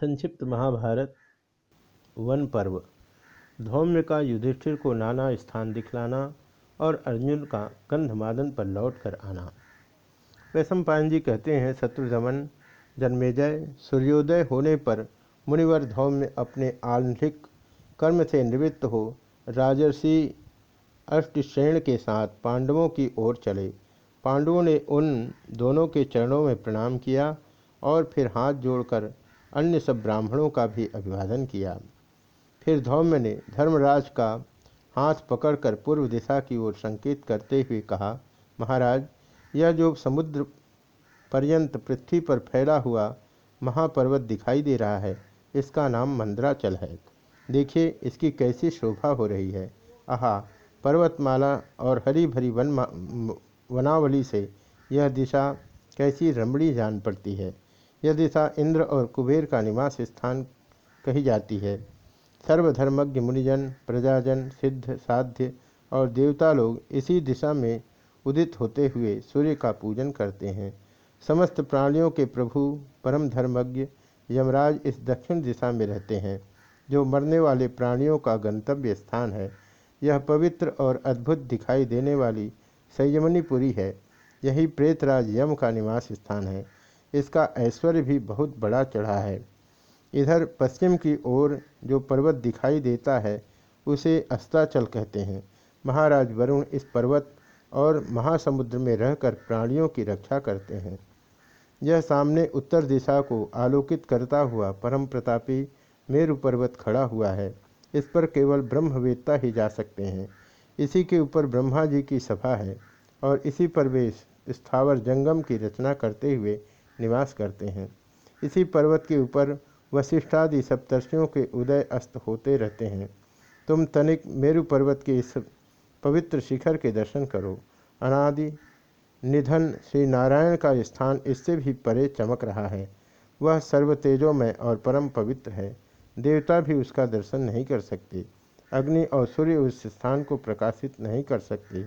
संक्षिप्त महाभारत, वन पर्व। धौम्य का युधिष्ठिर को नाना स्थान दिखलाना और अर्जुन का कंधमादन पर लौट कर आना। वैशंपायन जी कहते हैं शत्रुधमन जन्मेजय सूर्योदय होने पर मुनिवर धौम्य अपने आल्हिक कर्म से निवृत्त हो, राजर्षि अष्टश्रेण के साथ पांडवों की ओर चले। पांडवों ने उन दोनों के चरणों में प्रणाम किया और फिर हाथ जोड़कर अन्य सब ब्राह्मणों का भी अभिवादन किया। फिर धौम्य ने धर्मराज का हाथ पकड़कर पूर्व दिशा की ओर संकेत करते हुए कहा, महाराज, यह जो समुद्र पर्यंत पृथ्वी पर फैला हुआ महापर्वत दिखाई दे रहा है, इसका नाम मंदराचल है। देखिए, इसकी कैसी शोभा हो रही है। आहा, पर्वतमाला और हरी भरी वन वनावली से यह दिशा कैसी रमणी जान पड़ती है। यह दिशा इंद्र और कुबेर का निवास स्थान कही जाती है, सर्वधर्मज्ञ मुनिजन, प्रजाजन, सिद्ध, साध्य और देवता लोग इसी दिशा में उदित होते हुए सूर्य का पूजन करते हैं। समस्त प्राणियों के प्रभु परम धर्मज्ञ यमराज इस दक्षिण दिशा में रहते हैं, जो मरने वाले प्राणियों का गंतव्य स्थान है। यह पवित्र और अद्भुत दिखाई देने वाली संयमनीपुरी है। यही प्रेतराज यम का निवास स्थान है। इसका ऐश्वर्य भी बहुत बड़ा चढ़ा है। इधर पश्चिम की ओर जो पर्वत दिखाई देता है, उसे अस्ताचल कहते हैं। महाराज वरुण इस पर्वत और महासमुद्र में रहकर प्राणियों की रक्षा करते हैं। यह सामने उत्तर दिशा को आलोकित करता हुआ परम प्रतापी मेरु पर्वत खड़ा हुआ है। इस पर केवल ब्रह्मवेत्ता ही जा सकते हैं। इसी के ऊपर ब्रह्मा जी की सभा है और इसी पर वे स्थावर जंगम की रचना करते हुए निवास करते हैं। इसी पर्वत के ऊपर वशिष्ठादि सप्तर्षियों के उदय अस्त होते रहते हैं। तुम तनिक मेरु पर्वत के इस पवित्र शिखर के दर्शन करो। अनादि निधन श्री नारायण का स्थान इससे भी परे चमक रहा है। वह सर्वतेजोमय और परम पवित्र है। देवता भी उसका दर्शन नहीं कर सकते। अग्नि और सूर्य उस स्थान को प्रकाशित नहीं कर सकते।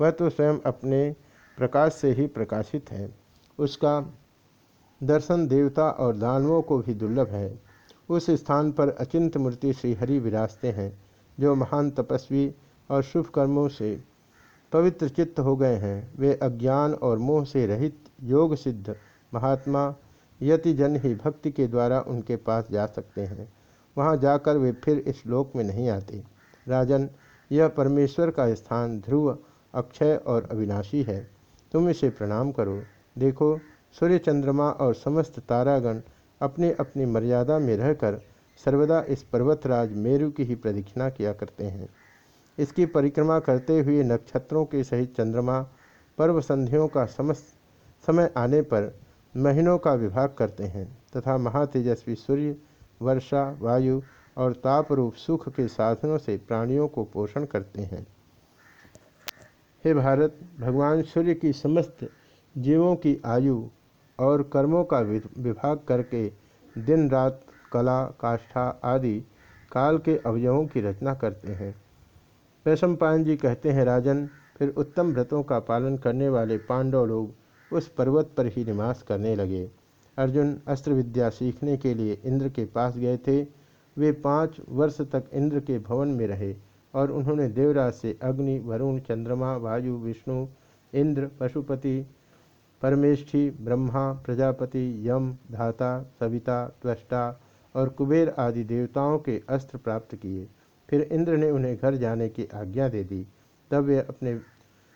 वह तो स्वयं अपने प्रकाश से ही प्रकाशित है। उसका दर्शन देवता और दानवों को भी दुर्लभ है। उस स्थान पर अचिंत मूर्ति श्रीहरि विराजते हैं, जो महान तपस्वी और शुभ कर्मों से पवित्र चित्त हो गए हैं। वे अज्ञान और मोह से रहित योग सिद्ध महात्मा यति जन ही भक्ति के द्वारा उनके पास जा सकते हैं। वहाँ जाकर वे फिर इस लोक में नहीं आते। राजन, यह परमेश्वर का स्थान ध्रुव, अक्षय और अविनाशी है। तुम इसे प्रणाम करो। देखो सूर्य चंद्रमा और समस्त तारागण अपनी अपनी मर्यादा में रहकर सर्वदा इस पर्वतराज मेरु की ही प्रदक्षिणा किया करते हैं। इसकी परिक्रमा करते हुए नक्षत्रों के सहित चंद्रमा पर्व संधियों का समस्त समय आने पर महीनों का विभाग करते हैं तथा महातेजस्वी सूर्य, वर्षा, वायु और ताप रूप सुख के साधनों से प्राणियों को पोषण करते हैं। हे भारत, भगवान सूर्य की समस्त जीवों की आयु और कर्मों का विभाग करके दिन, रात, कला, काष्ठा आदि काल के अवयवों की रचना करते हैं। वैशंपायन जी कहते हैं, राजन, फिर उत्तम व्रतों का पालन करने वाले पांडव लोग उस पर्वत पर ही निवास करने लगे। अर्जुन अस्त्र विद्या सीखने के लिए इंद्र के पास गए थे। वे पाँच वर्ष तक इंद्र के भवन में रहे और उन्होंने देवराज से अग्नि, वरुण, चंद्रमा, वायु, विष्णु, इंद्र, पशुपति परमेष्ठी, ब्रह्मा, प्रजापति, यम, धाता, सविता, त्वष्टा और कुबेर आदि देवताओं के अस्त्र प्राप्त किए। फिर इंद्र ने उन्हें घर जाने की आज्ञा दे दी। तब वे अपने,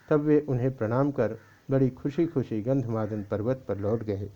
तब वे उन्हें प्रणाम कर बड़ी खुशी खुशी गंधमादन पर्वत पर लौट गए।